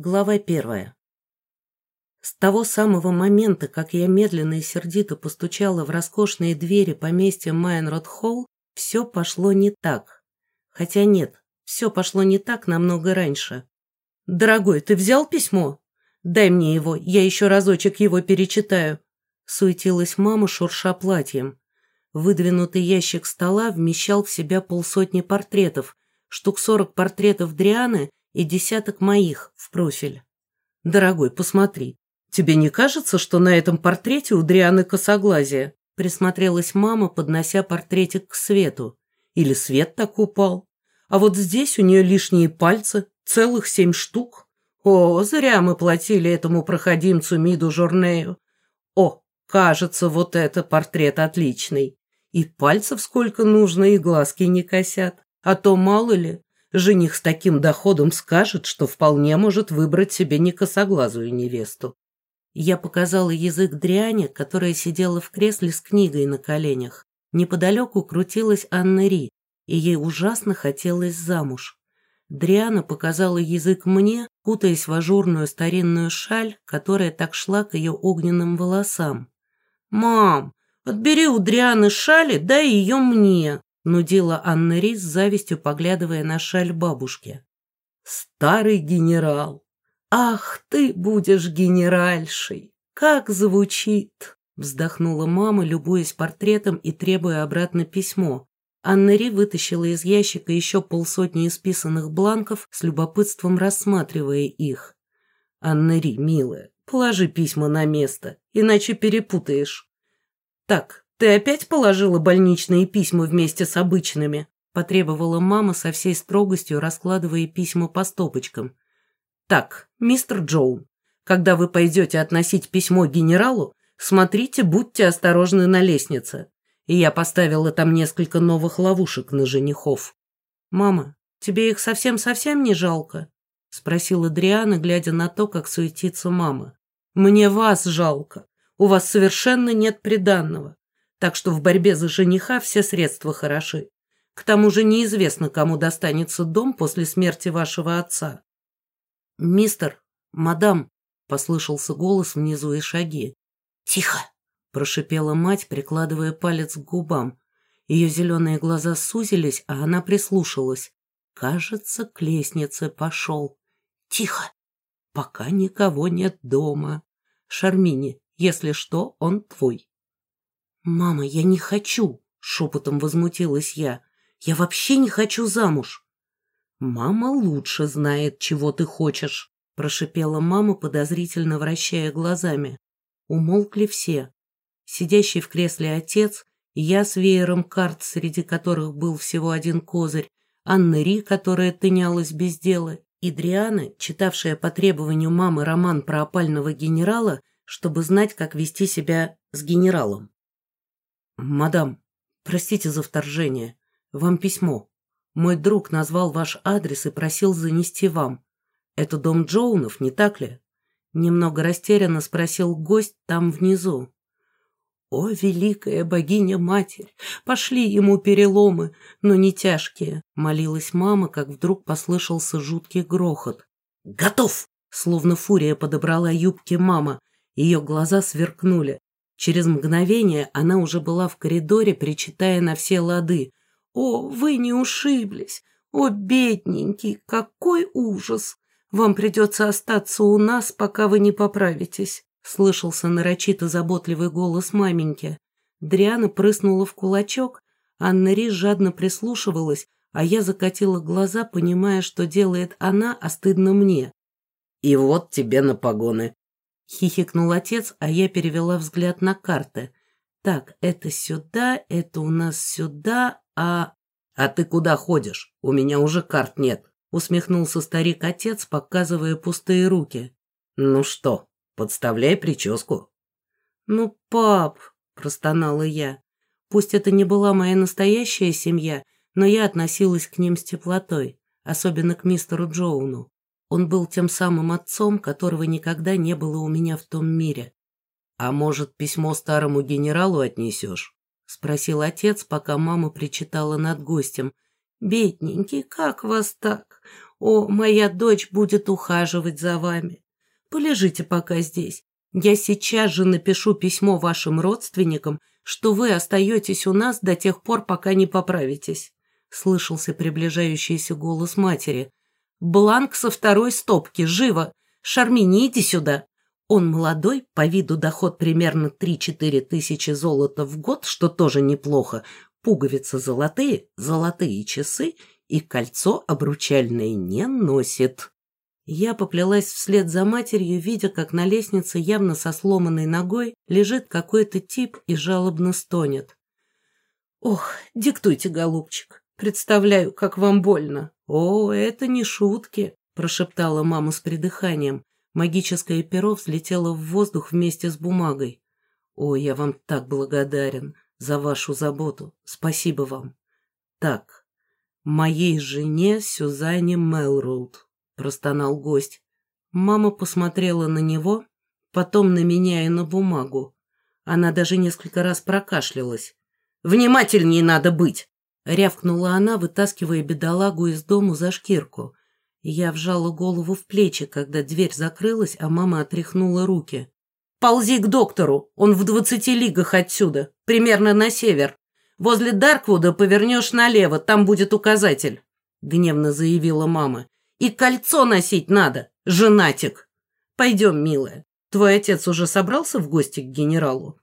Глава первая. С того самого момента, как я медленно и сердито постучала в роскошные двери поместья Майнрод-Холл, все пошло не так. Хотя нет, все пошло не так намного раньше. «Дорогой, ты взял письмо? Дай мне его, я еще разочек его перечитаю», суетилась мама, шурша платьем. Выдвинутый ящик стола вмещал в себя полсотни портретов, штук сорок портретов Дрианы и десяток моих в профиль. «Дорогой, посмотри, тебе не кажется, что на этом портрете у Дрианы косоглазие?» Присмотрелась мама, поднося портретик к свету. Или свет так упал. А вот здесь у нее лишние пальцы, целых семь штук. О, зря мы платили этому проходимцу Миду Журнею. О, кажется, вот это портрет отличный. И пальцев сколько нужно, и глазки не косят. А то, мало ли, Жених с таким доходом скажет, что вполне может выбрать себе некосоглазую невесту. Я показала язык дряни, которая сидела в кресле с книгой на коленях. Неподалеку крутилась Анна Ри, и ей ужасно хотелось замуж. Дриана показала язык мне, кутаясь в ажурную старинную шаль, которая так шла к ее огненным волосам. «Мам, отбери у Дрианы шали, дай ее мне!» Нудила Анна Рис завистью, поглядывая на шаль бабушки. «Старый генерал! Ах, ты будешь генеральшей! Как звучит!» Вздохнула мама, любуясь портретом и требуя обратно письмо. Анна Ри вытащила из ящика еще полсотни исписанных бланков, с любопытством рассматривая их. «Анна Ри, милая, положи письма на место, иначе перепутаешь. Так, «Ты опять положила больничные письма вместе с обычными?» потребовала мама со всей строгостью, раскладывая письма по стопочкам. «Так, мистер Джоун, когда вы пойдете относить письмо генералу, смотрите, будьте осторожны на лестнице. И я поставила там несколько новых ловушек на женихов». «Мама, тебе их совсем-совсем не жалко?» спросила Дриана, глядя на то, как суетится мама. «Мне вас жалко. У вас совершенно нет приданного так что в борьбе за жениха все средства хороши. К тому же неизвестно, кому достанется дом после смерти вашего отца. «Мистер, мадам», — послышался голос внизу и шаги. «Тихо!» — прошипела мать, прикладывая палец к губам. Ее зеленые глаза сузились, а она прислушалась. Кажется, к лестнице пошел. «Тихо! Пока никого нет дома. Шармини, если что, он твой». «Мама, я не хочу!» — шепотом возмутилась я. «Я вообще не хочу замуж!» «Мама лучше знает, чего ты хочешь», — прошипела мама, подозрительно вращая глазами. Умолкли все. Сидящий в кресле отец, я с веером карт, среди которых был всего один козырь, Анна Ри, которая тынялась без дела, и Дриана, читавшая по требованию мамы роман про опального генерала, чтобы знать, как вести себя с генералом. «Мадам, простите за вторжение. Вам письмо. Мой друг назвал ваш адрес и просил занести вам. Это дом Джоунов, не так ли?» Немного растерянно спросил гость там внизу. «О, великая богиня-матерь! Пошли ему переломы, но не тяжкие!» Молилась мама, как вдруг послышался жуткий грохот. «Готов!» Словно фурия подобрала юбки мама. Ее глаза сверкнули. Через мгновение она уже была в коридоре, причитая на все лады. «О, вы не ушиблись! О, бедненький, какой ужас! Вам придется остаться у нас, пока вы не поправитесь!» Слышался нарочито заботливый голос маменьки. Дриана прыснула в кулачок, Анна Ри жадно прислушивалась, а я закатила глаза, понимая, что делает она, а стыдно мне. «И вот тебе на погоны», Хихикнул отец, а я перевела взгляд на карты. Так, это сюда, это у нас сюда, а... А ты куда ходишь? У меня уже карт нет. Усмехнулся старик-отец, показывая пустые руки. Ну что, подставляй прическу. Ну, пап, простонала я. Пусть это не была моя настоящая семья, но я относилась к ним с теплотой, особенно к мистеру Джоуну. Он был тем самым отцом, которого никогда не было у меня в том мире. «А может, письмо старому генералу отнесешь?» — спросил отец, пока мама причитала над гостем. «Бедненький, как вас так? О, моя дочь будет ухаживать за вами. Полежите пока здесь. Я сейчас же напишу письмо вашим родственникам, что вы остаетесь у нас до тех пор, пока не поправитесь. Слышался приближающийся голос матери. Бланк со второй стопки, живо! Шармини, иди сюда! Он молодой, по виду доход примерно 3-4 тысячи золота в год, что тоже неплохо, пуговицы золотые, золотые часы и кольцо обручальное не носит. Я поплелась вслед за матерью, видя, как на лестнице, явно со сломанной ногой, лежит какой-то тип и жалобно стонет. «Ох, диктуйте, голубчик. Представляю, как вам больно». «О, это не шутки», – прошептала мама с придыханием. Магическое перо взлетело в воздух вместе с бумагой. «О, я вам так благодарен за вашу заботу. Спасибо вам. Так, моей жене Сюзанне Мелроуд» простонал гость. Мама посмотрела на него, потом на меня и на бумагу. Она даже несколько раз прокашлялась. «Внимательнее надо быть!» Рявкнула она, вытаскивая бедолагу из дому за шкирку. Я вжала голову в плечи, когда дверь закрылась, а мама отряхнула руки. «Ползи к доктору, он в двадцати лигах отсюда, примерно на север. Возле Дарквуда повернешь налево, там будет указатель», — гневно заявила мама. И кольцо носить надо, женатик. Пойдем, милая. Твой отец уже собрался в гости к генералу?